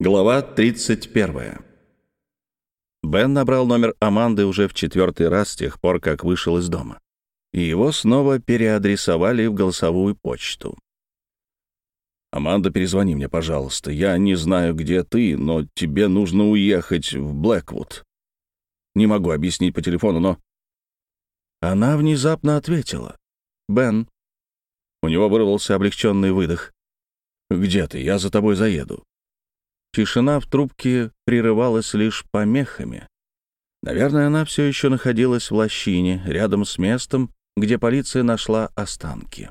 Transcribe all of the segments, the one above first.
Глава 31. Бен набрал номер Аманды уже в четвертый раз с тех пор, как вышел из дома. И его снова переадресовали в голосовую почту. «Аманда, перезвони мне, пожалуйста. Я не знаю, где ты, но тебе нужно уехать в Блэквуд. Не могу объяснить по телефону, но...» Она внезапно ответила. «Бен». У него вырвался облегченный выдох. «Где ты? Я за тобой заеду». Тишина в трубке прерывалась лишь помехами. Наверное, она все еще находилась в лощине, рядом с местом, где полиция нашла останки.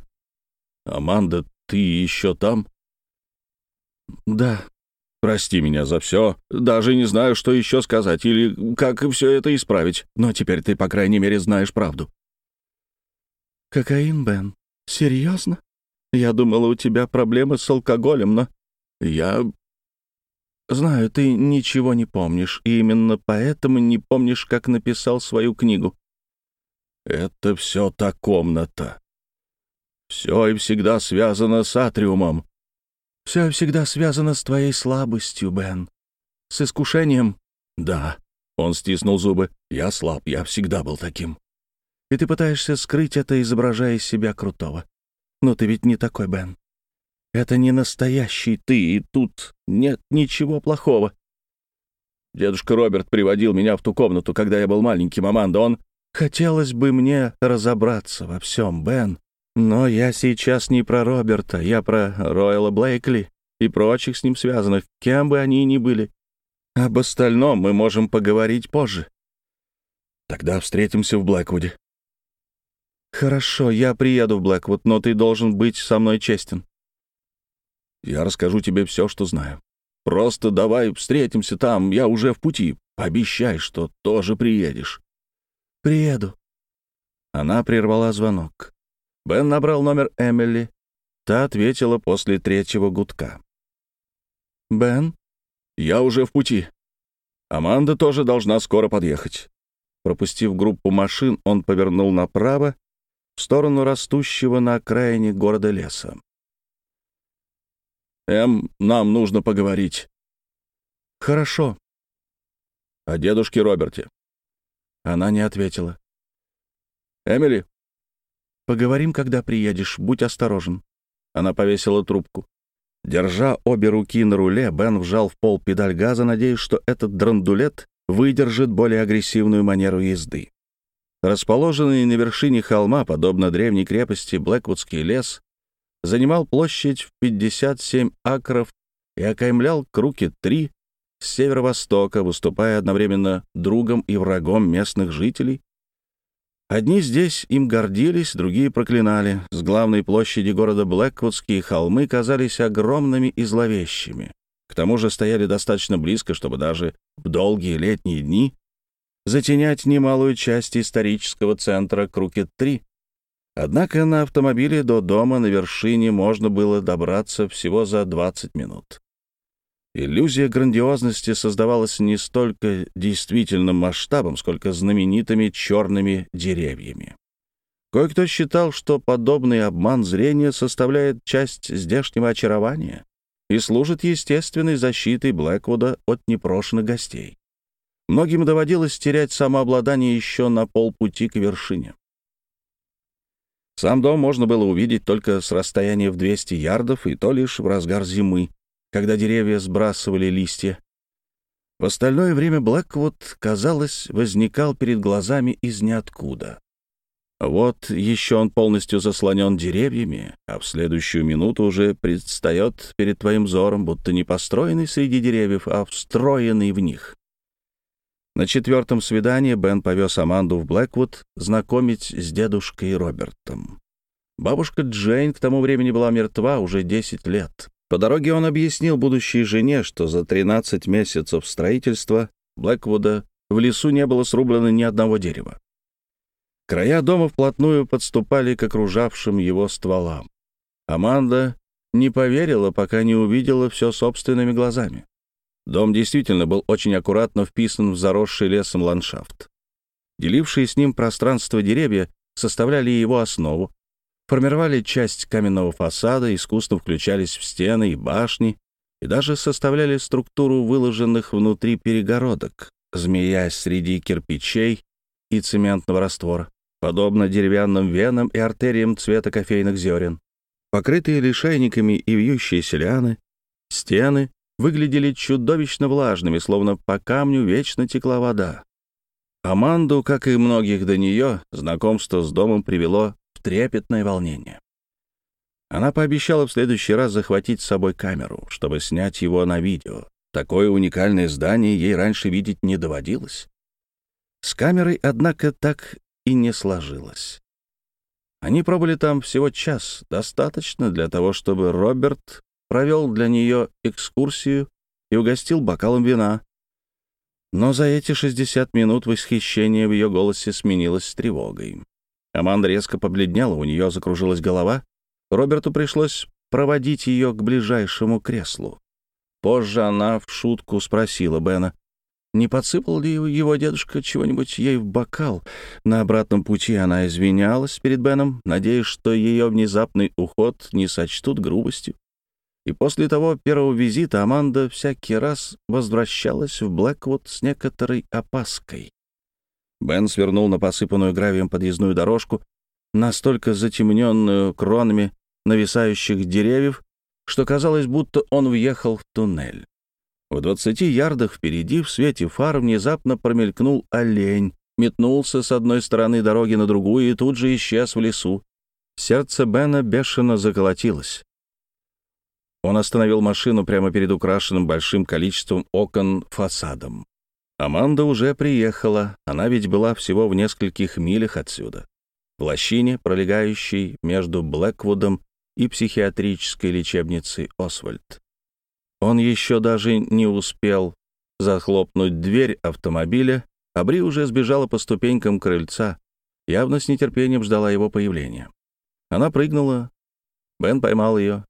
«Аманда, ты еще там?» «Да». «Прости меня за все. Даже не знаю, что еще сказать или как все это исправить. Но теперь ты, по крайней мере, знаешь правду». «Кокаин, Бен? Серьезно? Я думала, у тебя проблемы с алкоголем, но...» «Я Знаю, ты ничего не помнишь, и именно поэтому не помнишь, как написал свою книгу. Это все та комната. Все и всегда связано с атриумом. Все всегда связано с твоей слабостью, Бен. С искушением. Да. Он стиснул зубы. Я слаб, я всегда был таким. И ты пытаешься скрыть это, изображая из себя крутого. Но ты ведь не такой, Бен. Это не настоящий ты, и тут нет ничего плохого. Дедушка Роберт приводил меня в ту комнату, когда я был маленьким, Аманда. Он... Хотелось бы мне разобраться во всем, Бен. Но я сейчас не про Роберта, я про Ройла Блейкли и прочих с ним связанных, кем бы они ни были. Об остальном мы можем поговорить позже. Тогда встретимся в Блэквуде. Хорошо, я приеду в Блэквуд, но ты должен быть со мной честен. Я расскажу тебе все, что знаю. Просто давай встретимся там, я уже в пути. Обещай, что тоже приедешь». «Приеду». Она прервала звонок. Бен набрал номер Эмили. Та ответила после третьего гудка. «Бен?» «Я уже в пути. Аманда тоже должна скоро подъехать». Пропустив группу машин, он повернул направо, в сторону растущего на окраине города леса. Эм, нам нужно поговорить». «Хорошо». «О дедушке Роберте». Она не ответила. «Эмили?» «Поговорим, когда приедешь. Будь осторожен». Она повесила трубку. Держа обе руки на руле, Бен вжал в пол педаль газа, надеясь, что этот драндулет выдержит более агрессивную манеру езды. Расположенный на вершине холма, подобно древней крепости, Блэквудский лес занимал площадь в 57 акров и окаймлял круги три с северо-востока, выступая одновременно другом и врагом местных жителей. Одни здесь им гордились, другие проклинали. С главной площади города Блэквудские холмы казались огромными и зловещими. К тому же стояли достаточно близко, чтобы даже в долгие летние дни затенять немалую часть исторического центра Крукет-3, Однако на автомобиле до дома на вершине можно было добраться всего за 20 минут. Иллюзия грандиозности создавалась не столько действительным масштабом, сколько знаменитыми черными деревьями. Кое-кто считал, что подобный обман зрения составляет часть здешнего очарования и служит естественной защитой Блэквуда от непрошенных гостей. Многим доводилось терять самообладание еще на полпути к вершине. Сам дом можно было увидеть только с расстояния в 200 ярдов, и то лишь в разгар зимы, когда деревья сбрасывали листья. В остальное время Блэквуд, казалось, возникал перед глазами из ниоткуда. Вот еще он полностью заслонен деревьями, а в следующую минуту уже предстает перед твоим взором, будто не построенный среди деревьев, а встроенный в них. На четвертом свидании Бен повез Аманду в Блэквуд знакомить с дедушкой Робертом. Бабушка Джейн к тому времени была мертва уже 10 лет. По дороге он объяснил будущей жене, что за 13 месяцев строительства Блэквуда в лесу не было срублено ни одного дерева. Края дома вплотную подступали к окружавшим его стволам. Аманда не поверила, пока не увидела все собственными глазами. Дом действительно был очень аккуратно вписан в заросший лесом ландшафт. Делившие с ним пространство деревья составляли его основу, формировали часть каменного фасада, искусно включались в стены и башни и даже составляли структуру выложенных внутри перегородок, змеясь среди кирпичей и цементного раствора, подобно деревянным венам и артериям цвета кофейных зерен. Покрытые лишайниками и вьющиеся лианы, стены выглядели чудовищно влажными, словно по камню вечно текла вода. Аманду, как и многих до нее, знакомство с домом привело в трепетное волнение. Она пообещала в следующий раз захватить с собой камеру, чтобы снять его на видео. Такое уникальное здание ей раньше видеть не доводилось. С камерой, однако, так и не сложилось. Они пробыли там всего час, достаточно для того, чтобы Роберт провел для нее экскурсию и угостил бокалом вина. Но за эти 60 минут восхищение в ее голосе сменилось тревогой. Аманда резко побледнела, у нее закружилась голова. Роберту пришлось проводить ее к ближайшему креслу. Позже она в шутку спросила Бена, не подсыпал ли его дедушка чего-нибудь ей в бокал. На обратном пути она извинялась перед Беном, надеясь, что ее внезапный уход не сочтут грубостью. И после того первого визита Аманда всякий раз возвращалась в Блэквуд с некоторой опаской. Бен свернул на посыпанную гравием подъездную дорожку, настолько затемненную кронами нависающих деревьев, что казалось, будто он въехал в туннель. В двадцати ярдах впереди в свете фар внезапно промелькнул олень, метнулся с одной стороны дороги на другую и тут же исчез в лесу. Сердце Бена бешено заколотилось. Он остановил машину прямо перед украшенным большим количеством окон фасадом. Аманда уже приехала, она ведь была всего в нескольких милях отсюда. В лощине, пролегающей между Блэквудом и психиатрической лечебницей Освальд. Он еще даже не успел захлопнуть дверь автомобиля, а Бри уже сбежала по ступенькам крыльца, явно с нетерпением ждала его появления. Она прыгнула, Бен поймал ее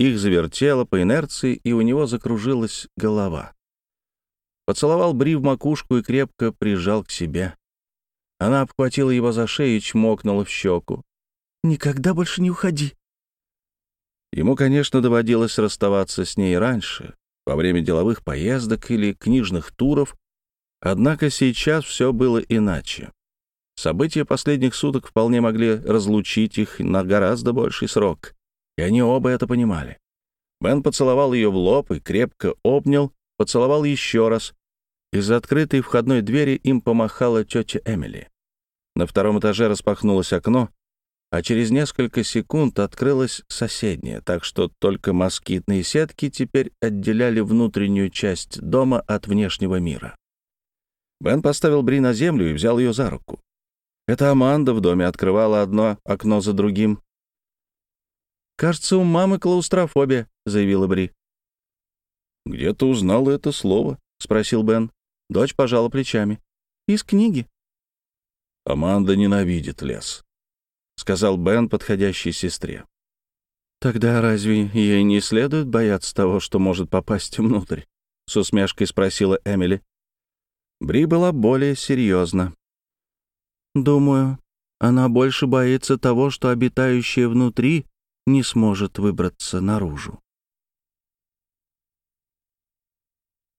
их завертело по инерции, и у него закружилась голова. Поцеловал Бри в макушку и крепко прижал к себе. Она обхватила его за шею и чмокнула в щеку. «Никогда больше не уходи!» Ему, конечно, доводилось расставаться с ней раньше, во время деловых поездок или книжных туров, однако сейчас все было иначе. События последних суток вполне могли разлучить их на гораздо больший срок и они оба это понимали. Бен поцеловал ее в лоб и крепко обнял, поцеловал еще раз. Из открытой входной двери им помахала тетя Эмили. На втором этаже распахнулось окно, а через несколько секунд открылось соседнее, так что только москитные сетки теперь отделяли внутреннюю часть дома от внешнего мира. Бен поставил Бри на землю и взял ее за руку. Это Аманда в доме открывала одно окно за другим, «Кажется, у мамы клаустрофобия», — заявила Бри. «Где ты узнала это слово?» — спросил Бен. Дочь пожала плечами. «Из книги». «Аманда ненавидит лес», — сказал Бен подходящей сестре. «Тогда разве ей не следует бояться того, что может попасть внутрь?» — с усмешкой спросила Эмили. Бри была более серьезна. «Думаю, она больше боится того, что обитающее внутри не сможет выбраться наружу.